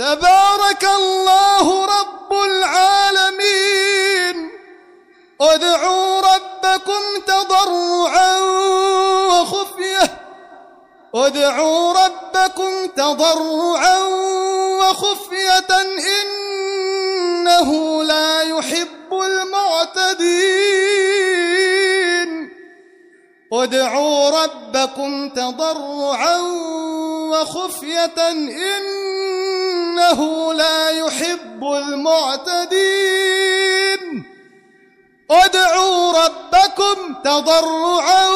تبارك الله رب العالمين. ادعوا ربكم تضرعا وخفية. ادعوا ربكم تضرعا وخفية. إنه لا يحب المعتدين. ادعوا ربكم تضرعا وخفية. إنه لا يحب المعتدين. ادعوا ربكم تضرعا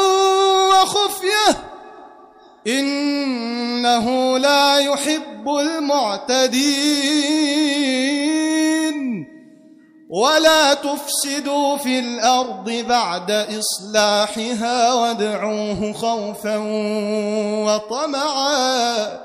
وخفية. إنه لا يحب المعتدين. ولا تفسدوا في الأرض بعد إصلاحها وادعوه خوفا وطمعا.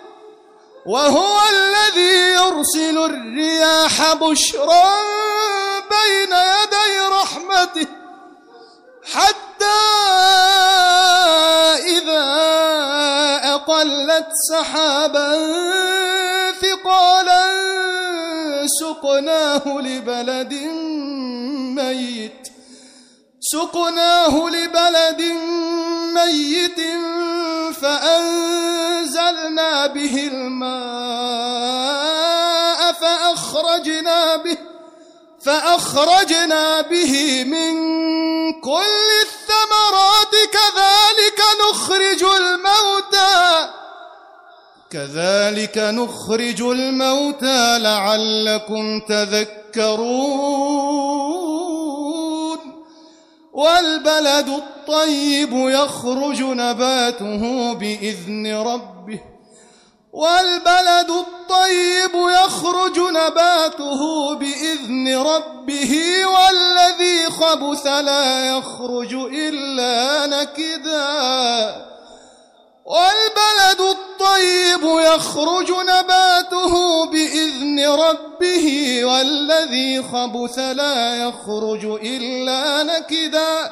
وهو الذي يرسل الرياح بشرا بين يدي رحمته حتى إذا أقلت سحابا ثقالا سقناه لبلد ميت سقناه لبلد ميت به الماء فأخرجنا به فأخرجنا به من كل الثمرات. كذلك نخرج الموتى كذلك نخرج الموتى لعلكم تذكرون. والبلد الطيب يخرج نباته بإذن ربه. والبلد الطيب يخرج نباته بإذن ربه والذي خبث لا يخرج إلا نكدا. والبلد الطيب يخرج نباته بإذن ربه والذي خبث لا يخرج إلا نكدا.